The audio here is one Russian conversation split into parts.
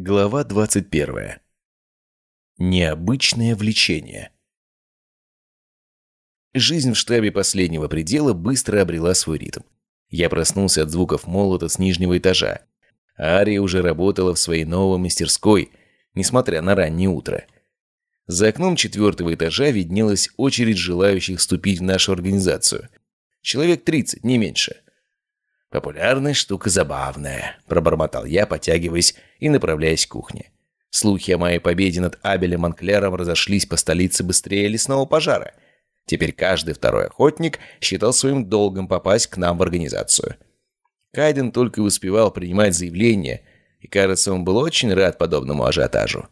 Глава 21. Необычное влечение. Жизнь в штабе последнего предела быстро обрела свой ритм. Я проснулся от звуков молота с нижнего этажа. Ария уже работала в своей новой мастерской, несмотря на раннее утро. За окном четвертого этажа виднелась очередь желающих вступить в нашу организацию. Человек 30, не меньше – «Популярная штука забавная», – пробормотал я, потягиваясь и направляясь к кухне. Слухи о моей победе над Абелем Монклером разошлись по столице быстрее лесного пожара. Теперь каждый второй охотник считал своим долгом попасть к нам в организацию. Кайден только успевал принимать заявления, и, кажется, он был очень рад подобному ажиотажу.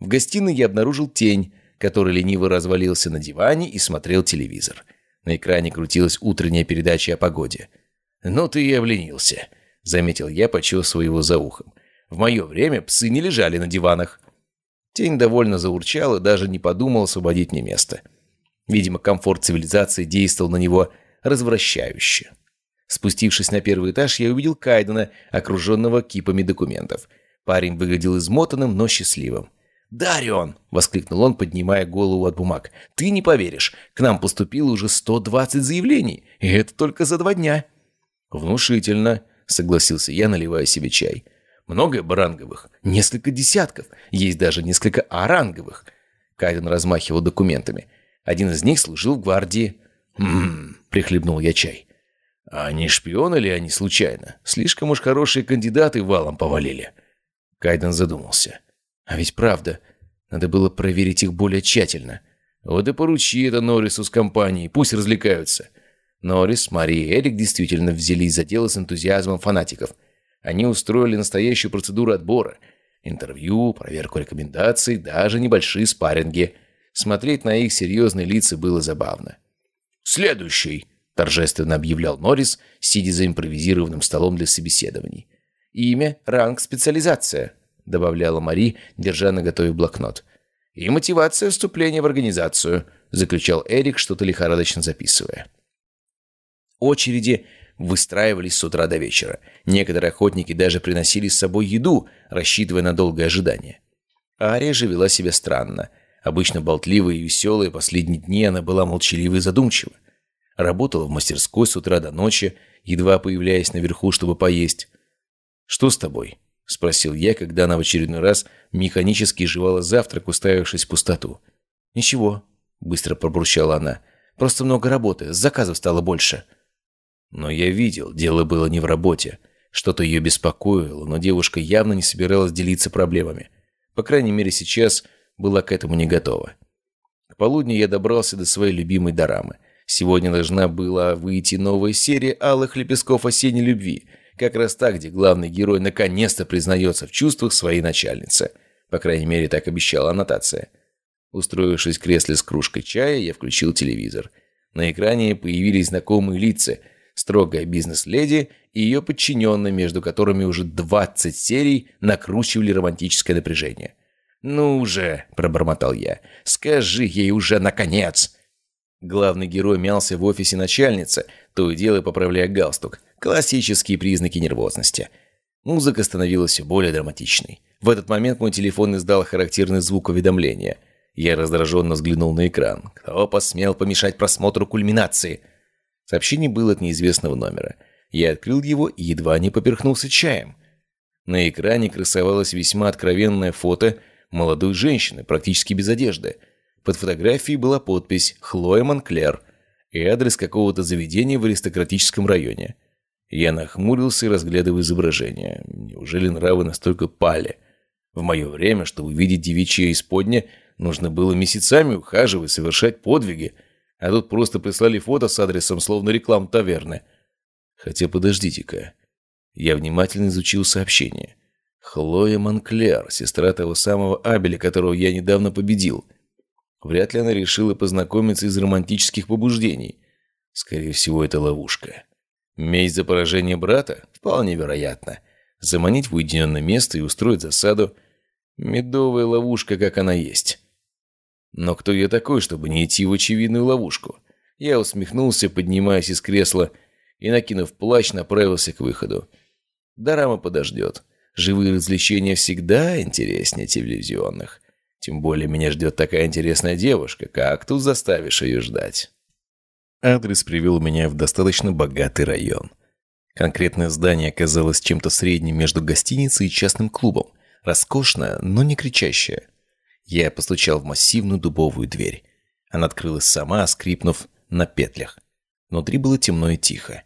В гостиной я обнаружил тень, который лениво развалился на диване и смотрел телевизор. На экране крутилась утренняя передача о погоде – «Ну ты и обленился», — заметил я, почесывая его за ухом. «В мое время псы не лежали на диванах». Тень довольно заурчал и даже не подумал освободить мне место. Видимо, комфорт цивилизации действовал на него развращающе. Спустившись на первый этаж, я увидел Кайдена, окруженного кипами документов. Парень выглядел измотанным, но счастливым. «Дарион!» — воскликнул он, поднимая голову от бумаг. «Ты не поверишь, к нам поступило уже 120 заявлений, и это только за два дня». «Внушительно», — согласился я, наливая себе чай. «Много баранговых?» «Несколько десятков. Есть даже несколько оранговых». Кайден размахивал документами. Один из них служил в гвардии. «Ммм», — прихлебнул я чай. «А не шпионы ли они случайно? Слишком уж хорошие кандидаты валом повалили». Кайден задумался. «А ведь правда, надо было проверить их более тщательно. Вот и поручи это Норрису с компанией, пусть развлекаются». Норрис, Мари и Эрик действительно взялись за дело с энтузиазмом фанатиков. Они устроили настоящую процедуру отбора. Интервью, проверку рекомендаций, даже небольшие спарринги. Смотреть на их серьезные лица было забавно. «Следующий!» – торжественно объявлял Норрис, сидя за импровизированным столом для собеседований. «Имя, ранг, специализация», – добавляла Мари, держа на готове блокнот. «И мотивация вступления в организацию», – заключал Эрик, что-то лихорадочно записывая. Очереди выстраивались с утра до вечера. Некоторые охотники даже приносили с собой еду, рассчитывая на долгое ожидание. Ария же вела себя странно. Обычно болтливая и веселая, последние дни она была молчалива и задумчива. Работала в мастерской с утра до ночи, едва появляясь наверху, чтобы поесть. «Что с тобой?» – спросил я, когда она в очередной раз механически жевала завтрак, уставившись в пустоту. «Ничего», – быстро пробурчала она. «Просто много работы, заказов стало больше». Но я видел, дело было не в работе. Что-то ее беспокоило, но девушка явно не собиралась делиться проблемами. По крайней мере, сейчас была к этому не готова. К полудню я добрался до своей любимой дорамы. Сегодня должна была выйти новая серия «Алых лепестков осенней любви», как раз так, где главный герой наконец-то признается в чувствах своей начальницы. По крайней мере, так обещала аннотация. Устроившись в кресле с кружкой чая, я включил телевизор. На экране появились знакомые лица – строгая бизнес-леди и ее подчиненные, между которыми уже 20 серий накручивали романтическое напряжение. «Ну же!» – пробормотал я. «Скажи ей уже, наконец!» Главный герой мялся в офисе начальницы, то и дело поправляя галстук. Классические признаки нервозности. Музыка становилась более драматичной. В этот момент мой телефон издал характерный звук уведомления. Я раздраженно взглянул на экран. Кто посмел помешать просмотру кульминации? Сообщение было от неизвестного номера. Я открыл его и едва не поперхнулся чаем. На экране красовалось весьма откровенное фото молодой женщины, практически без одежды. Под фотографией была подпись «Хлоя Монклер» и адрес какого-то заведения в аристократическом районе. Я нахмурился, разглядывая изображение. Неужели нравы настолько пали? В мое время, чтобы увидеть девичье исподня, нужно было месяцами ухаживать, совершать подвиги – а тут просто прислали фото с адресом, словно реклам таверны. Хотя подождите-ка. Я внимательно изучил сообщение. Хлоя Монклер, сестра того самого Абеля, которого я недавно победил. Вряд ли она решила познакомиться из романтических побуждений. Скорее всего, это ловушка. Месть за поражение брата? Вполне вероятно. Заманить в уединенное место и устроить засаду. Медовая ловушка, как она есть. Но кто я такой, чтобы не идти в очевидную ловушку? Я усмехнулся, поднимаясь из кресла, и, накинув плащ, направился к выходу. Дарама подождет. Живые развлечения всегда интереснее телевизионных. Тем более меня ждет такая интересная девушка. Как тут заставишь ее ждать? Адрес привел меня в достаточно богатый район. Конкретное здание оказалось чем-то средним между гостиницей и частным клубом. Роскошное, но не кричащее. Я постучал в массивную дубовую дверь. Она открылась сама, скрипнув на петлях. Внутри было темно и тихо.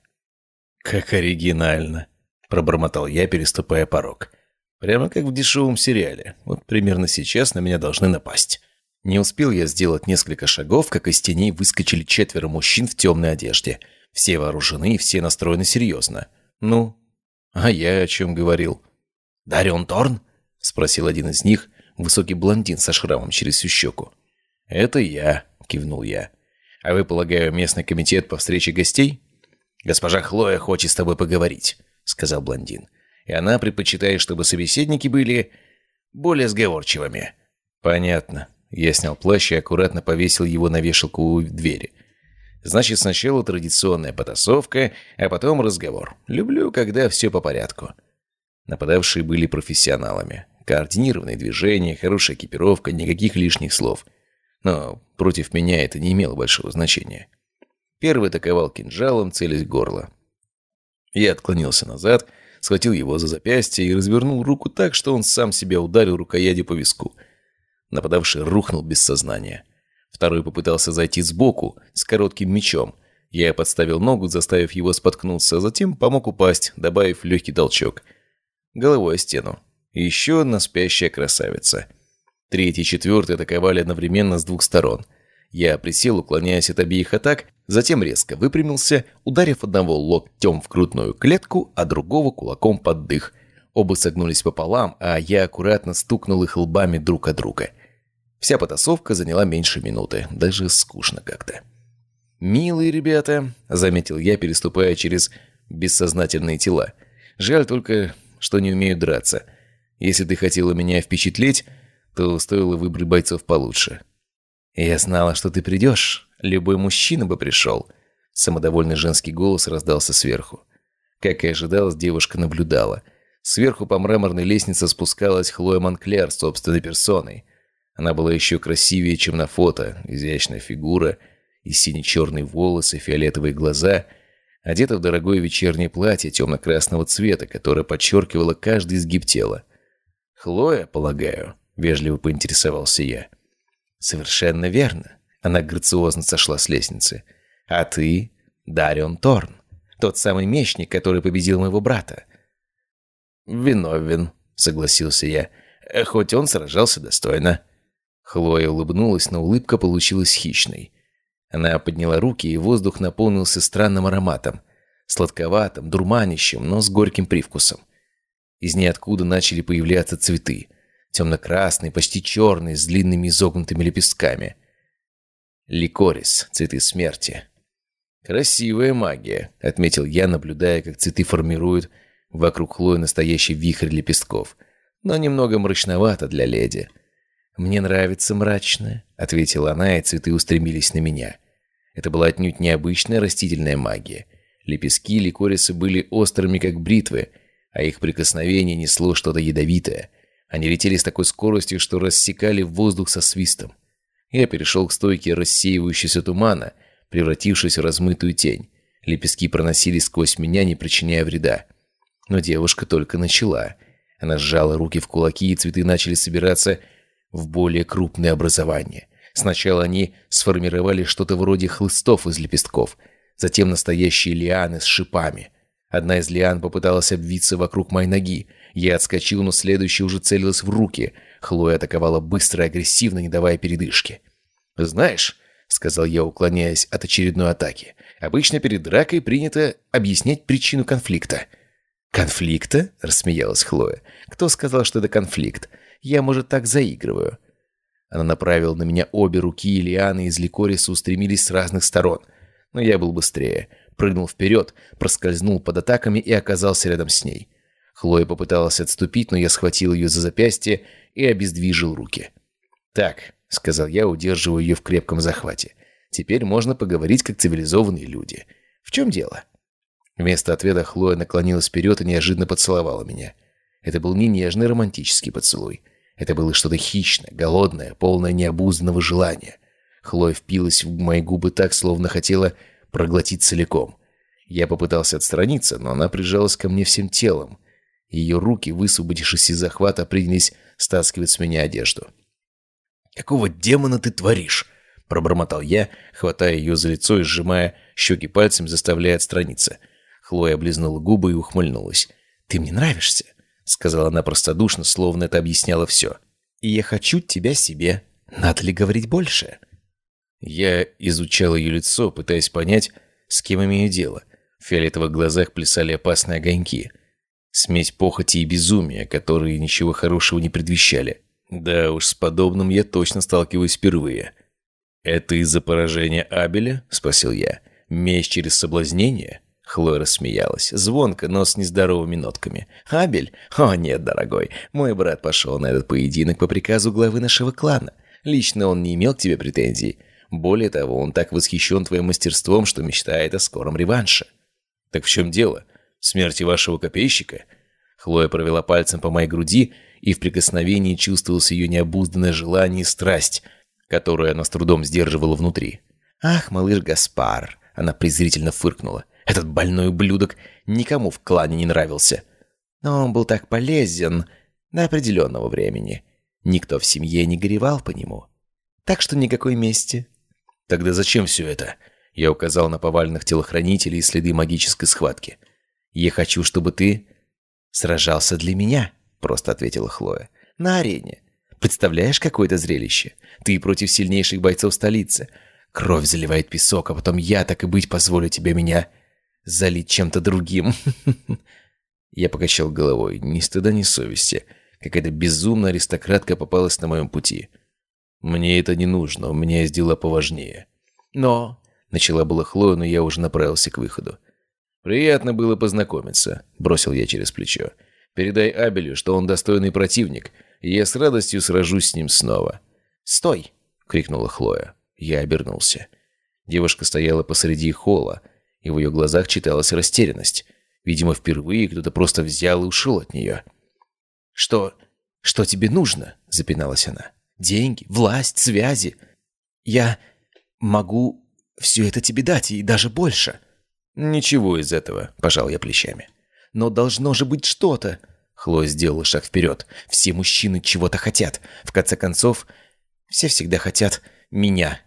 «Как оригинально!» – пробормотал я, переступая порог. «Прямо как в дешевом сериале. Вот примерно сейчас на меня должны напасть». Не успел я сделать несколько шагов, как из теней выскочили четверо мужчин в темной одежде. Все вооружены и все настроены серьезно. «Ну, а я о чем говорил?» «Дарион Торн?» – спросил один из них, высокий блондин со шрамом через всю щеку. «Это я», – кивнул я. «А вы, полагаю, местный комитет по встрече гостей?» «Госпожа Хлоя хочет с тобой поговорить», — сказал блондин. «И она предпочитает, чтобы собеседники были более сговорчивыми». «Понятно». Я снял плащ и аккуратно повесил его на вешалку у двери. «Значит, сначала традиционная потасовка, а потом разговор. Люблю, когда все по порядку». Нападавшие были профессионалами. Координированные движения, хорошая экипировка, никаких лишних слов. Но против меня это не имело большого значения. Первый атаковал кинжалом, целясь в горло. Я отклонился назад, схватил его за запястье и развернул руку так, что он сам себя ударил рукоятью по виску. Нападавший рухнул без сознания. Второй попытался зайти сбоку, с коротким мечом. Я подставил ногу, заставив его споткнуться, а затем помог упасть, добавив легкий толчок. Головой о стену. Еще одна спящая красавица. Третий и четвертый атаковали одновременно с двух сторон. Я присел, уклоняясь от обеих атак, Затем резко выпрямился, ударив одного локтем в грудную клетку, а другого кулаком под дых. Оба согнулись пополам, а я аккуратно стукнул их лбами друг от друга. Вся потасовка заняла меньше минуты, даже скучно как-то. «Милые ребята», — заметил я, переступая через бессознательные тела. «Жаль только, что не умею драться. Если ты хотела меня впечатлить, то стоило выбрать бойцов получше». «Я знала, что ты придешь», Любой мужчина бы пришел. Самодовольный женский голос раздался сверху. Как и ожидалось, девушка наблюдала. Сверху по мраморной лестнице спускалась Хлоя Монклер собственной персоной. Она была еще красивее, чем на фото. Изящная фигура и сине-черные волосы, фиолетовые глаза. Одета в дорогое вечернее платье темно-красного цвета, которое подчеркивало каждый изгиб тела. «Хлоя, полагаю?» – вежливо поинтересовался я. «Совершенно верно. Она грациозно сошла с лестницы. «А ты Дарион Торн, тот самый мечник, который победил моего брата». «Виновен», — согласился я, — «хоть он сражался достойно». Хлоя улыбнулась, но улыбка получилась хищной. Она подняла руки, и воздух наполнился странным ароматом. Сладковатым, дурманящим, но с горьким привкусом. Из ниоткуда начали появляться цветы. Темно-красные, почти черные, с длинными изогнутыми лепестками. Ликорис, цветы смерти. «Красивая магия», — отметил я, наблюдая, как цветы формируют вокруг Хлои настоящий вихрь лепестков. «Но немного мрачновато для леди». «Мне нравится мрачное», — ответила она, и цветы устремились на меня. Это была отнюдь необычная растительная магия. Лепестки ликориса были острыми, как бритвы, а их прикосновение несло что-то ядовитое. Они летели с такой скоростью, что рассекали воздух со свистом. Я перешел к стойке рассеивающегося тумана, превратившись в размытую тень. Лепестки проносились сквозь меня, не причиняя вреда. Но девушка только начала. Она сжала руки в кулаки, и цветы начали собираться в более крупные образования. Сначала они сформировали что-то вроде хлыстов из лепестков, затем настоящие лианы с шипами. Одна из лиан попыталась обвиться вокруг моей ноги. Я отскочил, но следующая уже целилась в руки. Хлоя атаковала быстро и агрессивно, не давая передышки. «Знаешь», — сказал я, уклоняясь от очередной атаки, «обычно перед дракой принято объяснять причину конфликта». «Конфликта?» — рассмеялась Хлоя. «Кто сказал, что это конфликт? Я, может, так заигрываю». Она направила на меня обе руки, и лианы из ликориса устремились с разных сторон. Но я был быстрее. Прыгнул вперед, проскользнул под атаками и оказался рядом с ней. Хлоя попыталась отступить, но я схватил ее за запястье и обездвижил руки. «Так, — сказал я, удерживая ее в крепком захвате. «Теперь можно поговорить, как цивилизованные люди. В чем дело?» Вместо ответа Хлоя наклонилась вперед и неожиданно поцеловала меня. Это был не нежный романтический поцелуй. Это было что-то хищное, голодное, полное необузданного желания. Хлоя впилась в мои губы так, словно хотела проглотить целиком. Я попытался отстраниться, но она прижалась ко мне всем телом. Ее руки, высвободившись из захвата, принялись стаскивать с меня одежду. «Какого демона ты творишь?» — пробормотал я, хватая ее за лицо и сжимая щеки пальцем, заставляя отстраниться. Хлоя облизнула губы и ухмыльнулась. «Ты мне нравишься», — сказала она простодушно, словно это объясняло все. «И я хочу тебя себе. Надо ли говорить больше?» Я изучал ее лицо, пытаясь понять, с кем имею дело. В фиолетовых глазах плясали опасные огоньки. Смесь похоти и безумия, которые ничего хорошего не предвещали. Да уж, с подобным я точно сталкиваюсь впервые. «Это из-за поражения Абеля?» – спросил я. «Месть через соблазнение?» Хлоя рассмеялась, звонко, но с нездоровыми нотками. «Абель? О, нет, дорогой, мой брат пошел на этот поединок по приказу главы нашего клана. Лично он не имел к тебе претензий. Более того, он так восхищен твоим мастерством, что мечтает о скором реванше». «Так в чем дело? Смерти вашего копейщика?» Хлоя провела пальцем по моей груди, и в прикосновении чувствовалось ее необузданное желание и страсть, которую она с трудом сдерживала внутри. «Ах, малыш Гаспар!» — она презрительно фыркнула. «Этот больной ублюдок никому в клане не нравился. Но он был так полезен до определенного времени. Никто в семье не горевал по нему. Так что никакой мести». «Тогда зачем все это?» Я указал на поваленных телохранителей и следы магической схватки. «Я хочу, чтобы ты сражался для меня», — просто ответила Хлоя. «На арене. Представляешь, какое это зрелище? Ты против сильнейших бойцов столицы. Кровь заливает песок, а потом я, так и быть, позволю тебе меня залить чем-то другим». Я покачал головой. Ни стыда, ни совести. Какая-то безумная аристократка попалась на моем пути. «Мне это не нужно, у меня есть дела поважнее». «Но...» — начала была Хлоя, но я уже направился к выходу. «Приятно было познакомиться», — бросил я через плечо. «Передай Абелю, что он достойный противник, и я с радостью сражусь с ним снова». «Стой!» — крикнула Хлоя. Я обернулся. Девушка стояла посреди холла, и в ее глазах читалась растерянность. Видимо, впервые кто-то просто взял и ушел от нее. «Что... что тебе нужно?» — запиналась она. «Деньги, власть, связи. Я могу все это тебе дать, и даже больше». «Ничего из этого», – пожал я плечами. «Но должно же быть что-то!» Хлоя сделала шаг вперед. «Все мужчины чего-то хотят. В конце концов, все всегда хотят меня».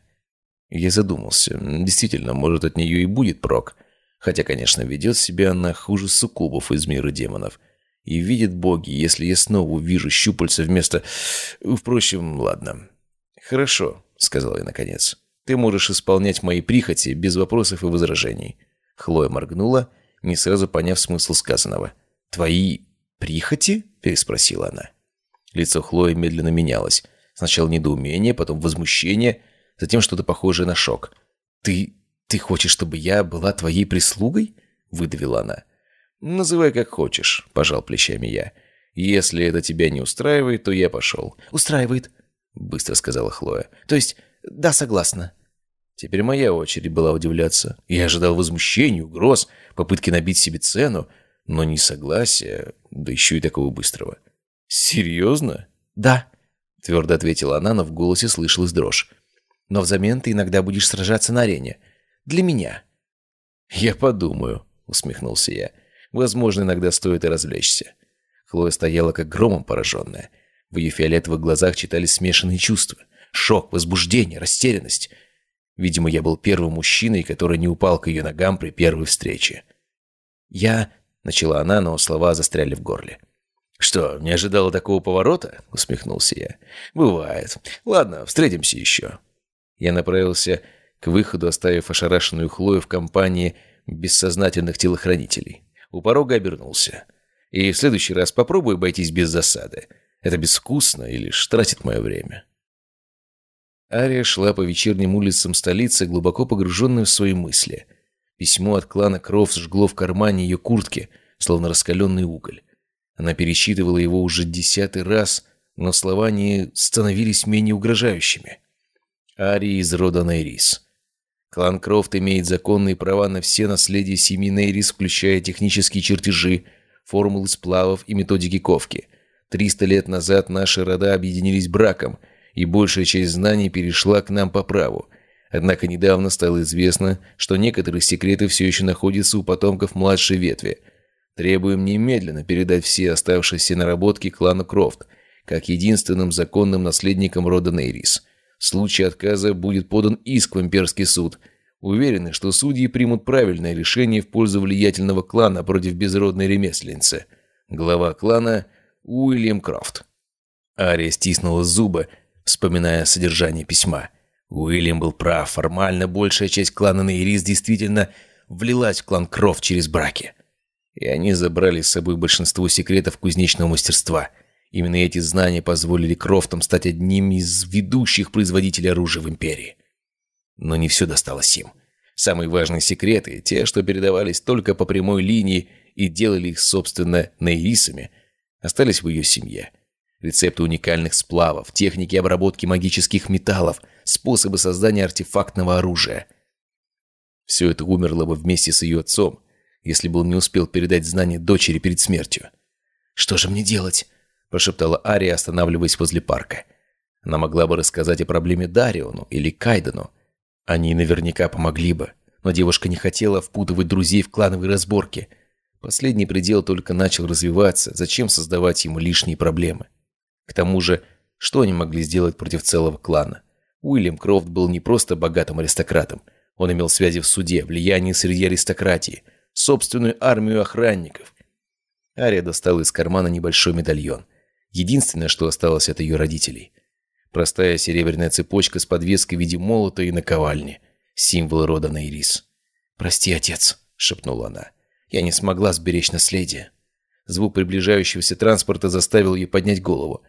Я задумался. Действительно, может, от нее и будет прок. Хотя, конечно, ведет себя она хуже суккубов из мира демонов. И видит боги, если я снова увижу щупальца вместо... Впрочем, ладно. «Хорошо», — сказал я наконец. «Ты можешь исполнять мои прихоти без вопросов и возражений». Хлоя моргнула, не сразу поняв смысл сказанного. «Твои прихоти?» – переспросила она. Лицо Хлои медленно менялось. Сначала недоумение, потом возмущение, затем что-то похожее на шок. «Ты... ты хочешь, чтобы я была твоей прислугой?» – выдавила она. «Называй как хочешь», – пожал плечами я. «Если это тебя не устраивает, то я пошел». «Устраивает», – быстро сказала Хлоя. «То есть, да, согласна». Теперь моя очередь была удивляться. Я ожидал возмущения, угроз, попытки набить себе цену, но не согласия, да еще и такого быстрого. «Серьезно?» «Да», — твердо ответила она, но в голосе слышалась дрожь. «Но взамен ты иногда будешь сражаться на арене. Для меня». «Я подумаю», — усмехнулся я. «Возможно, иногда стоит и развлечься». Хлоя стояла как громом пораженная. В ее фиолетовых глазах читались смешанные чувства. Шок, возбуждение, растерянность — Видимо, я был первым мужчиной, который не упал к ее ногам при первой встрече. «Я...» — начала она, но слова застряли в горле. «Что, не ожидала такого поворота?» — усмехнулся я. «Бывает. Ладно, встретимся еще». Я направился к выходу, оставив ошарашенную Хлою в компании бессознательных телохранителей. У порога обернулся. «И в следующий раз попробуй обойтись без засады. Это безвкусно и лишь тратит мое время». Ария шла по вечерним улицам столицы, глубоко погруженная в свои мысли. Письмо от клана Кров жгло в кармане ее куртки, словно раскаленный уголь. Она пересчитывала его уже десятый раз, но слова не становились менее угрожающими. Ария из рода Нейрис. Клан Крофт имеет законные права на все наследия семьи Нейрис, включая технические чертежи, формулы сплавов и методики ковки. Триста лет назад наши рода объединились браком, и большая часть знаний перешла к нам по праву. Однако недавно стало известно, что некоторые секреты все еще находятся у потомков младшей ветви. Требуем немедленно передать все оставшиеся наработки клану Крофт, как единственным законным наследникам рода Нейрис. В случае отказа будет подан иск в имперский суд – Уверены, что судьи примут правильное решение в пользу влиятельного клана против безродной ремесленницы. Глава клана Уильям Крофт. Ария стиснула зубы, вспоминая содержание письма. Уильям был прав. Формально большая часть клана Нейрис действительно влилась в клан Крофт через браки. И они забрали с собой большинство секретов кузнечного мастерства. Именно эти знания позволили Крофтам стать одним из ведущих производителей оружия в Империи. Но не все досталось им. Самые важные секреты, те, что передавались только по прямой линии и делали их, собственно, нейрисами, остались в ее семье. Рецепты уникальных сплавов, техники обработки магических металлов, способы создания артефактного оружия. Все это умерло бы вместе с ее отцом, если бы он не успел передать знания дочери перед смертью. «Что же мне делать?» – прошептала Ария, останавливаясь возле парка. Она могла бы рассказать о проблеме Дариону или Кайдену, они наверняка помогли бы, но девушка не хотела впутывать друзей в клановые разборки. Последний предел только начал развиваться, зачем создавать ему лишние проблемы? К тому же, что они могли сделать против целого клана? Уильям Крофт был не просто богатым аристократом. Он имел связи в суде, влияние среди аристократии, собственную армию охранников. Ария достала из кармана небольшой медальон. Единственное, что осталось от ее родителей. Простая серебряная цепочка с подвеской в виде молота и наковальни. Символ рода Нейрис. «Прости, отец», — шепнула она. «Я не смогла сберечь наследие». Звук приближающегося транспорта заставил ее поднять голову.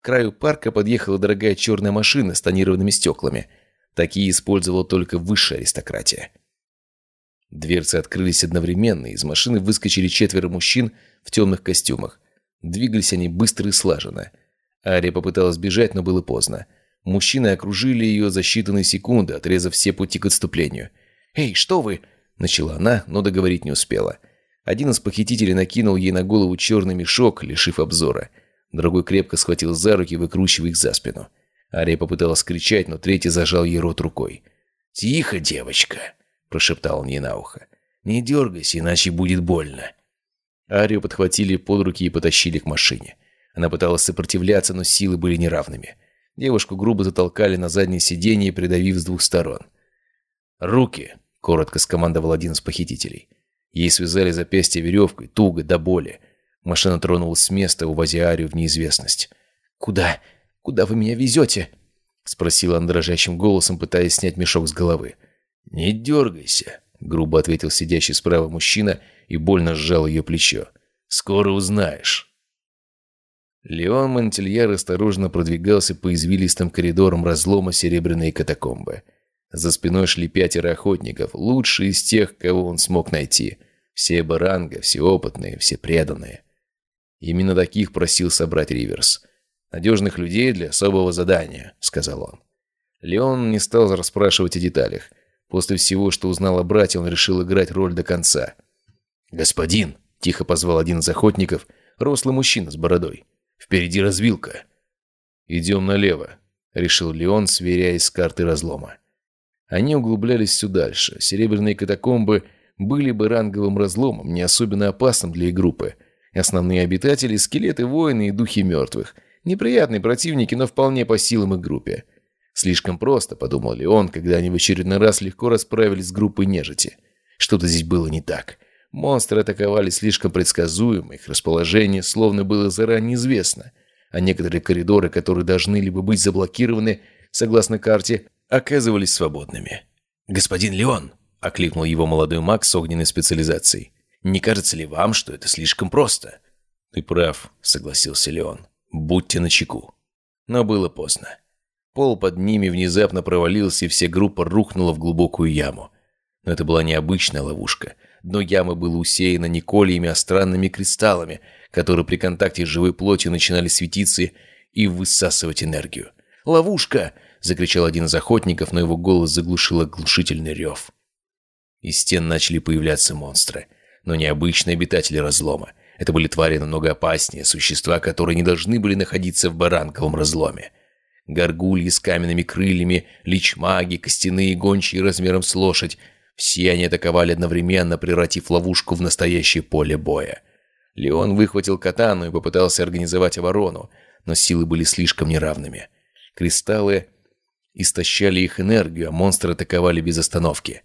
К краю парка подъехала дорогая черная машина с тонированными стеклами. Такие использовала только высшая аристократия. Дверцы открылись одновременно, из машины выскочили четверо мужчин в темных костюмах. Двигались они быстро и слаженно. Ария попыталась бежать, но было поздно. Мужчины окружили ее за считанные секунды, отрезав все пути к отступлению. «Эй, что вы?» – начала она, но договорить не успела. Один из похитителей накинул ей на голову черный мешок, лишив обзора. Другой крепко схватил за руки, выкручивая их за спину. Ария попыталась кричать, но третий зажал ей рот рукой. «Тихо, девочка!» – прошептал он ей на ухо. «Не дергайся, иначе будет больно». Арию подхватили под руки и потащили к машине. Она пыталась сопротивляться, но силы были неравными. Девушку грубо затолкали на заднее сиденье, придавив с двух сторон. «Руки!» – коротко скомандовал один из похитителей. Ей связали запястье веревкой, туго, до боли. Машина тронулась с места, увозя Арию в неизвестность. «Куда? Куда вы меня везете?» – спросила она дрожащим голосом, пытаясь снять мешок с головы. «Не дергайся», – грубо ответил сидящий справа мужчина и больно сжал ее плечо. «Скоро узнаешь». Леон Монтельяр осторожно продвигался по извилистым коридорам разлома серебряной катакомбы. За спиной шли пятеро охотников, лучшие из тех, кого он смог найти. Все баранга, все опытные, все преданные. Именно таких просил собрать Риверс. «Надежных людей для особого задания», — сказал он. Леон не стал расспрашивать о деталях. После всего, что узнал о брате, он решил играть роль до конца. «Господин!» — тихо позвал один из охотников, рослый мужчина с бородой. Впереди развилка. Идем налево, решил Леон, сверяясь с картой разлома. Они углублялись все дальше. Серебряные катакомбы были бы ранговым разломом, не особенно опасным для их группы. Основные обитатели – скелеты воины и духи мертвых. Неприятные противники, но вполне по силам их группе. Слишком просто, подумал Леон, когда они в очередной раз легко расправились с группой нежити. Что-то здесь было не так. Монстры атаковали слишком предсказуемо, их расположение словно было заранее известно, а некоторые коридоры, которые должны либо быть заблокированы, согласно карте, оказывались свободными. «Господин Леон!» – окликнул его молодой маг с огненной специализацией. «Не кажется ли вам, что это слишком просто?» «Ты прав», – согласился Леон. «Будьте начеку». Но было поздно. Пол под ними внезапно провалился, и вся группа рухнула в глубокую яму. Но это была необычная ловушка – Дно ямы было усеяно не колиями, а странными кристаллами, которые при контакте с живой плотью начинали светиться и высасывать энергию. «Ловушка!» – закричал один из охотников, но его голос заглушил оглушительный рев. Из стен начали появляться монстры. Но не обычные обитатели разлома. Это были твари намного опаснее, существа, которые не должны были находиться в баранковом разломе. Горгульи с каменными крыльями, личмаги, костяные гончие размером с лошадь. Все они атаковали одновременно, превратив ловушку в настоящее поле боя. Леон выхватил катану и попытался организовать оборону, но силы были слишком неравными. Кристаллы истощали их энергию, а монстры атаковали без остановки.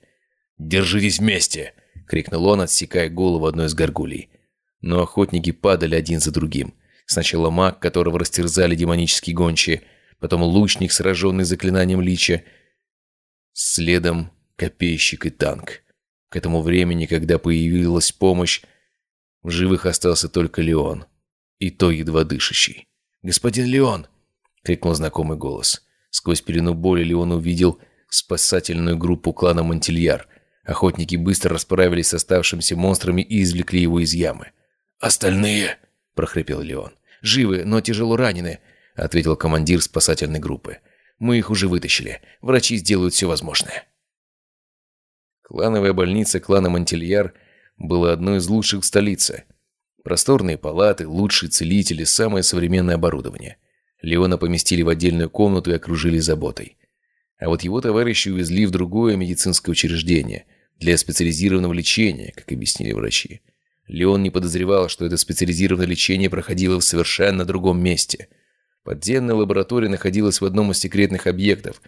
«Держитесь вместе!» — крикнул он, отсекая голову одной из горгулей. Но охотники падали один за другим. Сначала маг, которого растерзали демонические гончие, потом лучник, сраженный заклинанием лича, следом копейщик и танк. К этому времени, когда появилась помощь, в живых остался только Леон, и то едва дышащий. «Господин Леон!» — крикнул знакомый голос. Сквозь пелену боли Леон увидел спасательную группу клана Монтильяр. Охотники быстро расправились с оставшимися монстрами и извлекли его из ямы. «Остальные?» – прохрипел Леон. «Живы, но тяжело ранены», – ответил командир спасательной группы. «Мы их уже вытащили. Врачи сделают все возможное». Клановая больница клана Монтильяр была одной из лучших в столице. Просторные палаты, лучшие целители, самое современное оборудование. Леона поместили в отдельную комнату и окружили заботой. А вот его товарищи увезли в другое медицинское учреждение для специализированного лечения, как объяснили врачи. Леон не подозревал, что это специализированное лечение проходило в совершенно другом месте. Подземная лаборатория находилась в одном из секретных объектов.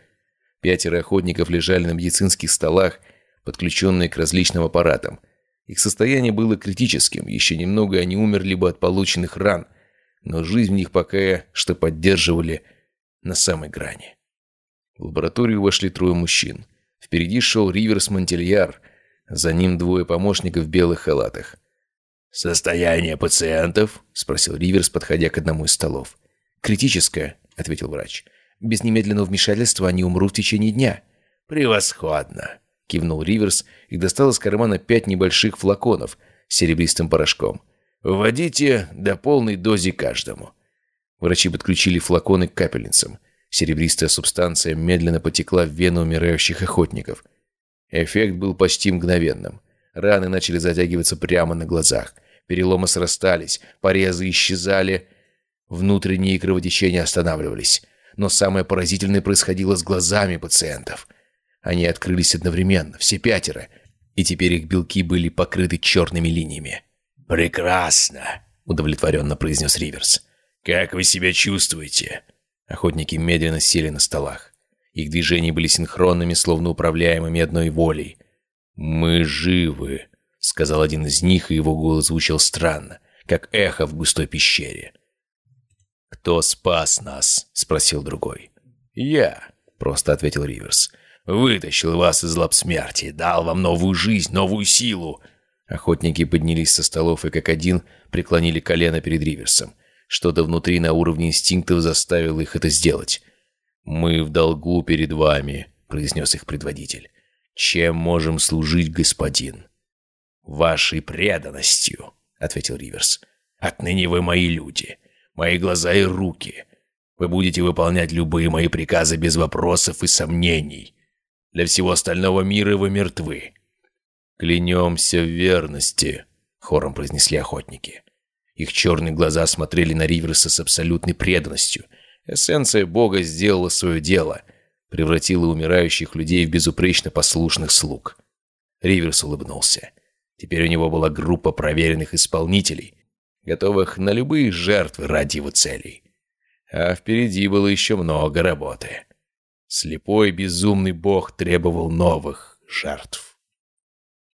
Пятеро охотников лежали на медицинских столах, подключенные к различным аппаратам. Их состояние было критическим, еще немного они умерли бы от полученных ран, но жизнь в них пока что поддерживали на самой грани. В лабораторию вошли трое мужчин. Впереди шел Риверс Монтельяр, за ним двое помощников в белых халатах. «Состояние пациентов?» – спросил Риверс, подходя к одному из столов. «Критическое», – ответил врач. «Без немедленного вмешательства они умрут в течение дня». «Превосходно!» – кивнул Риверс и достал из кармана пять небольших флаконов с серебристым порошком. «Вводите до полной дозе каждому». Врачи подключили флаконы к капельницам. Серебристая субстанция медленно потекла в вену умирающих охотников. Эффект был почти мгновенным. Раны начали затягиваться прямо на глазах. Переломы срастались, порезы исчезали, внутренние кровотечения останавливались. Но самое поразительное происходило с глазами пациентов. Они открылись одновременно, все пятеро, и теперь их белки были покрыты черными линиями. «Прекрасно!» — удовлетворенно произнес Риверс. «Как вы себя чувствуете?» Охотники медленно сели на столах. Их движения были синхронными, словно управляемыми одной волей. «Мы живы», — сказал один из них, и его голос звучал странно, как эхо в густой пещере. «Кто спас нас?» — спросил другой. «Я», — просто ответил Риверс. «Вытащил вас из лап смерти, дал вам новую жизнь, новую силу». Охотники поднялись со столов и как один преклонили колено перед Риверсом. Что-то внутри на уровне инстинктов заставило их это сделать. «Мы в долгу перед вами», — произнес их предводитель. «Чем можем служить, господин?» «Вашей преданностью», — ответил Риверс. «Отныне вы мои люди, мои глаза и руки. Вы будете выполнять любые мои приказы без вопросов и сомнений. Для всего остального мира вы мертвы». «Клянемся в верности», — хором произнесли охотники. Их черные глаза смотрели на Риверса с абсолютной преданностью. Эссенция Бога сделала свое дело — превратила умирающих людей в безупречно послушных слуг. Риверс улыбнулся. Теперь у него была группа проверенных исполнителей, готовых на любые жертвы ради его целей. А впереди было еще много работы. Слепой безумный бог требовал новых жертв.